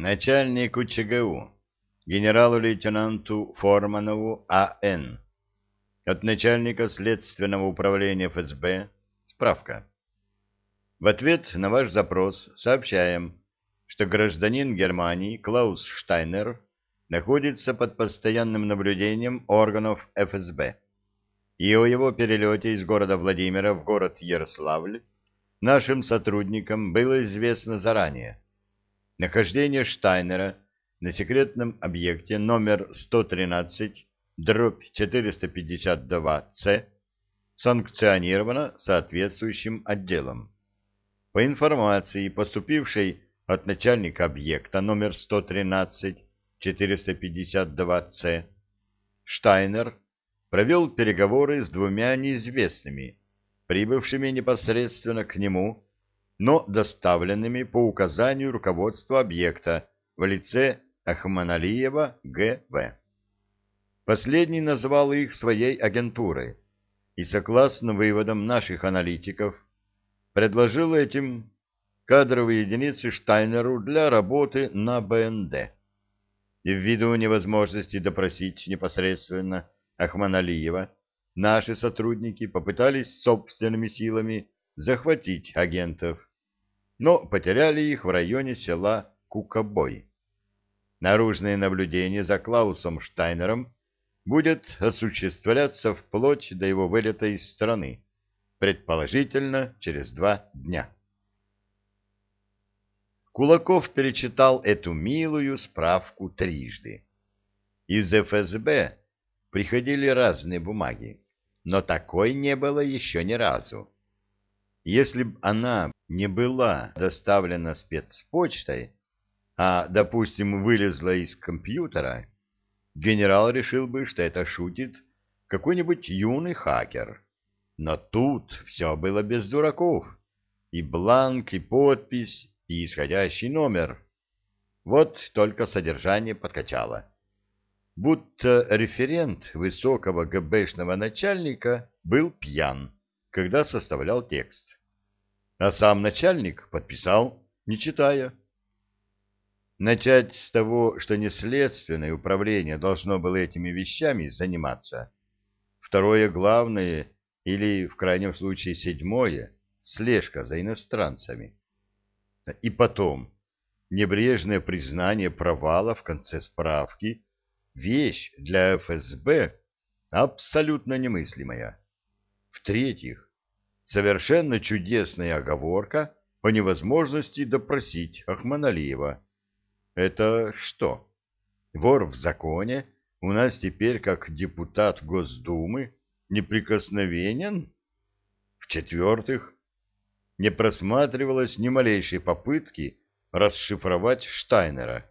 Начальнику ЧГУ, генералу-лейтенанту Форманову А.Н. От начальника следственного управления ФСБ. Справка. В ответ на ваш запрос сообщаем, что гражданин Германии Клаус Штайнер находится под постоянным наблюдением органов ФСБ. И о его перелете из города Владимира в город Ярославль нашим сотрудникам было известно заранее. Нахождение Штайнера на секретном объекте номер 113 дробь 452-С санкционировано соответствующим отделом. По информации, поступившей от начальника объекта номер 113-452-С, Штайнер провел переговоры с двумя неизвестными, прибывшими непосредственно к нему, но доставленными по указанию руководства объекта в лице Ахманалиева Г.В. Последний назвал их своей агентурой и, согласно выводам наших аналитиков, предложил этим кадровые единицы Штайнеру для работы на БНД. И ввиду невозможности допросить непосредственно Ахманалиева, наши сотрудники попытались собственными силами захватить агентов, но потеряли их в районе села Кукобой. Наружное наблюдение за Клаусом Штайнером будет осуществляться вплоть до его вылета из страны, предположительно через два дня. Кулаков перечитал эту милую справку трижды. Из ФСБ приходили разные бумаги, но такой не было еще ни разу. Если б она не была доставлена спецпочтой, а, допустим, вылезла из компьютера, генерал решил бы, что это шутит какой-нибудь юный хакер. Но тут все было без дураков. И бланк, и подпись, и исходящий номер. Вот только содержание подкачало. Будто референт высокого ГБшного начальника был пьян, когда составлял текст. А сам начальник подписал, не читая. Начать с того, что не следственное управление должно было этими вещами заниматься. Второе главное, или в крайнем случае седьмое, слежка за иностранцами. И потом, небрежное признание провала в конце справки – вещь для ФСБ абсолютно немыслимая. В-третьих, совершенно чудесная оговорка по невозможности допросить Ахманалиева – это что? Вор в законе у нас теперь, как депутат Госдумы, неприкосновенен? В-четвертых, не просматривалось ни малейшей попытки расшифровать Штайнера.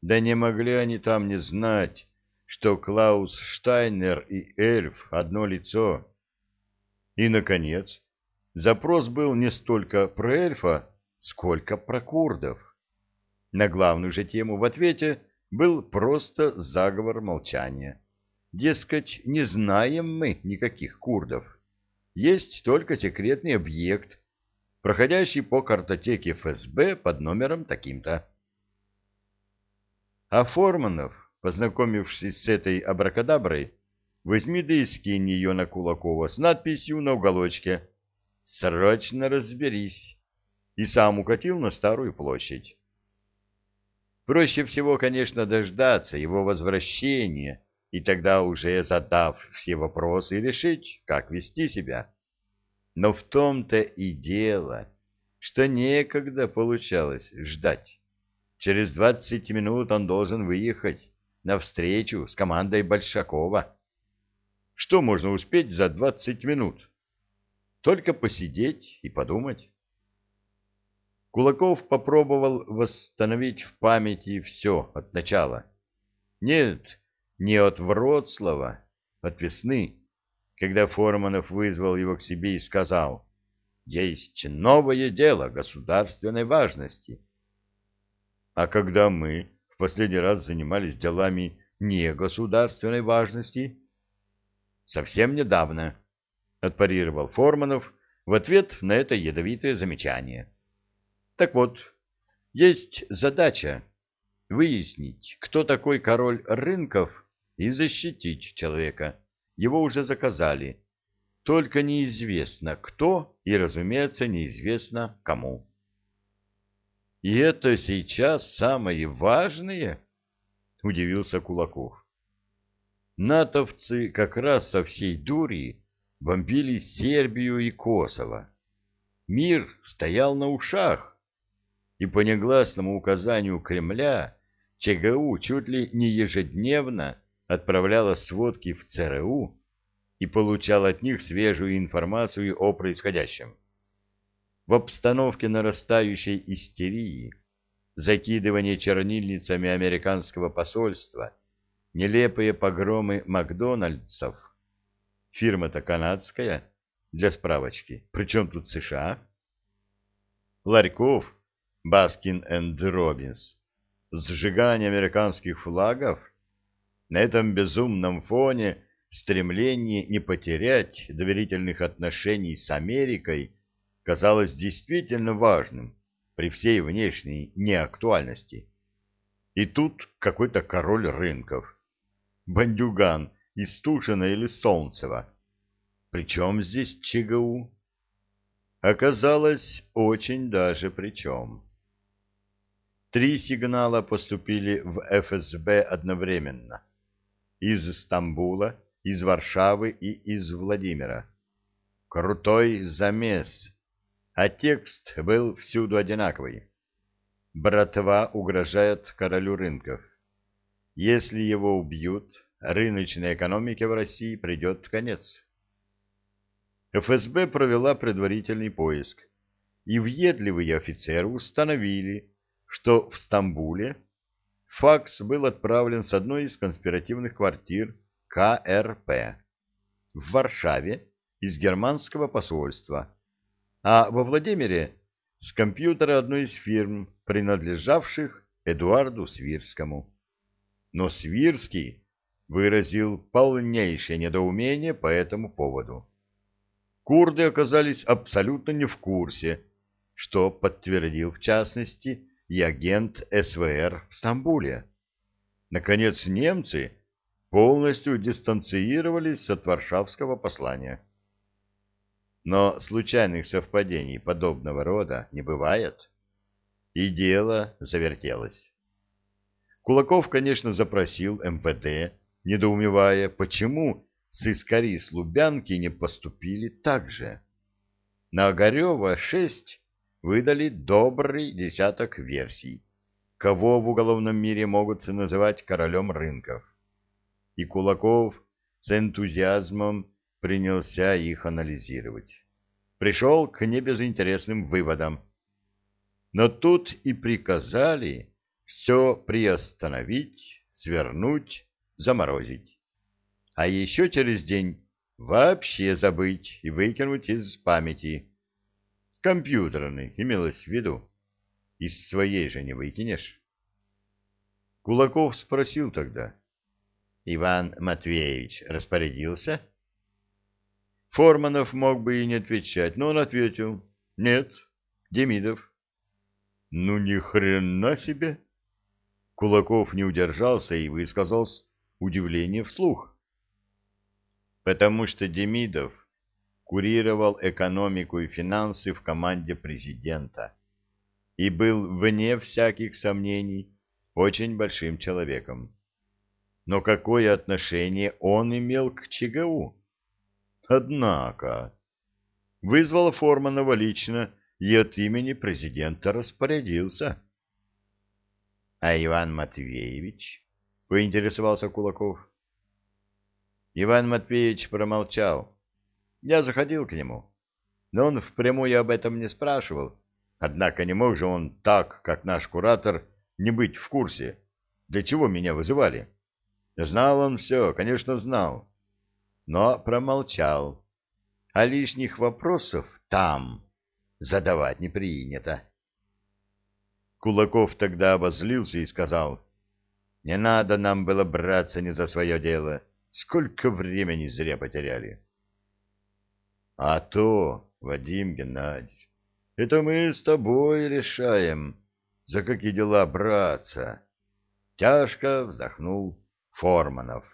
Да не могли они там не знать, что Клаус Штайнер и эльф — одно лицо. И, наконец, запрос был не столько про эльфа, сколько про курдов. На главную же тему в ответе был просто заговор молчания. Дескать, не знаем мы никаких курдов. Есть только секретный объект, проходящий по картотеке ФСБ под номером таким-то. А Форманов, познакомившись с этой абракадаброй, возьми да и скинь ее на Кулакова с надписью на уголочке «Срочно разберись» и сам укатил на Старую площадь. Проще всего, конечно, дождаться его возвращения и тогда уже задав все вопросы решить, как вести себя. Но в том-то и дело, что некогда получалось ждать. Через двадцать минут он должен выехать на встречу с командой Большакова. Что можно успеть за двадцать минут? Только посидеть и подумать. Кулаков попробовал восстановить в памяти все от начала. Нет, не от Вроцлава, от весны, когда Форманов вызвал его к себе и сказал, «Есть новое дело государственной важности». А когда мы в последний раз занимались делами не государственной важности? Совсем недавно, — отпарировал Форманов в ответ на это ядовитое замечание. Так вот, есть задача, выяснить, кто такой король рынков, и защитить человека. Его уже заказали. Только неизвестно кто и, разумеется, неизвестно кому. И это сейчас самое важное? Удивился Кулаков. Натовцы как раз со всей дури бомбили Сербию и Косово. Мир стоял на ушах, и по негласному указанию Кремля ЧГУ чуть ли не ежедневно отправляла сводки в ЦРУ и получал от них свежую информацию о происходящем. В обстановке нарастающей истерии, закидывания чернильницами американского посольства, нелепые погромы Макдональдсов, фирма-то канадская, для справочки, причем тут США? Ларьков, Baskin and Robbins, сжигание американских флагов — на этом безумном фоне стремление не потерять доверительных отношений с Америкой казалось действительно важным при всей внешней неактуальности. И тут какой-то король рынков, бандюган из Тушина или Солнцева. Причем здесь ЧГУ? Оказалось, очень даже причем. Три сигнала поступили в ФСБ одновременно из Стамбула, из Варшавы и из Владимира. Крутой замес, а текст был всюду одинаковый. Братва угрожает королю рынков. Если его убьют, рыночной экономике в России придет конец. ФСБ провела предварительный поиск, и въедливые офицеры установили, что в Стамбуле факс был отправлен с одной из конспиративных квартир КРП в Варшаве из германского посольства, а во Владимире с компьютера одной из фирм, принадлежавших Эдуарду Свирскому. Но Свирский выразил полнейшее недоумение по этому поводу. Курды оказались абсолютно не в курсе, что подтвердил в частности и агент СВР в Стамбуле. Наконец, немцы полностью дистанцировались от варшавского послания. Но случайных совпадений подобного рода не бывает, и дело завертелось. Кулаков, конечно, запросил МВД, недоумевая, почему сыскари с Лубянки не поступили так же. На Огарева шесть выдали добрый десяток версий, кого в уголовном мире могут называть королем рынков. И Кулаков с энтузиазмом принялся их анализировать. Пришел к небезынтересным выводам. Но тут и приказали все приостановить, свернуть, заморозить. А еще через день вообще забыть и выкинуть из памяти Компьютерный, имелось в виду. Из своей же не выкинешь. Кулаков спросил тогда. Иван Матвеевич распорядился? Форманов мог бы и не отвечать, но он ответил. Нет, Демидов. Ну ни хрена себе! Кулаков не удержался и высказал удивление вслух. Потому что Демидов курировал экономику и финансы в команде президента и был, вне всяких сомнений, очень большим человеком. Но какое отношение он имел к ЧГУ? Однако, вызвал Форманова лично и от имени президента распорядился. — А Иван Матвеевич? — поинтересовался Кулаков. Иван Матвеевич промолчал я заходил к нему, но он впрямую об этом не спрашивал. Однако не мог же он так, как наш куратор, не быть в курсе, для чего меня вызывали. Знал он все, конечно, знал, но промолчал. А лишних вопросов там задавать не принято. Кулаков тогда обозлился и сказал, «Не надо нам было браться не за свое дело. Сколько времени зря потеряли». А то, Вадим Геннадьевич, это мы с тобой решаем, за какие дела браться. Тяжко вздохнул Форманов.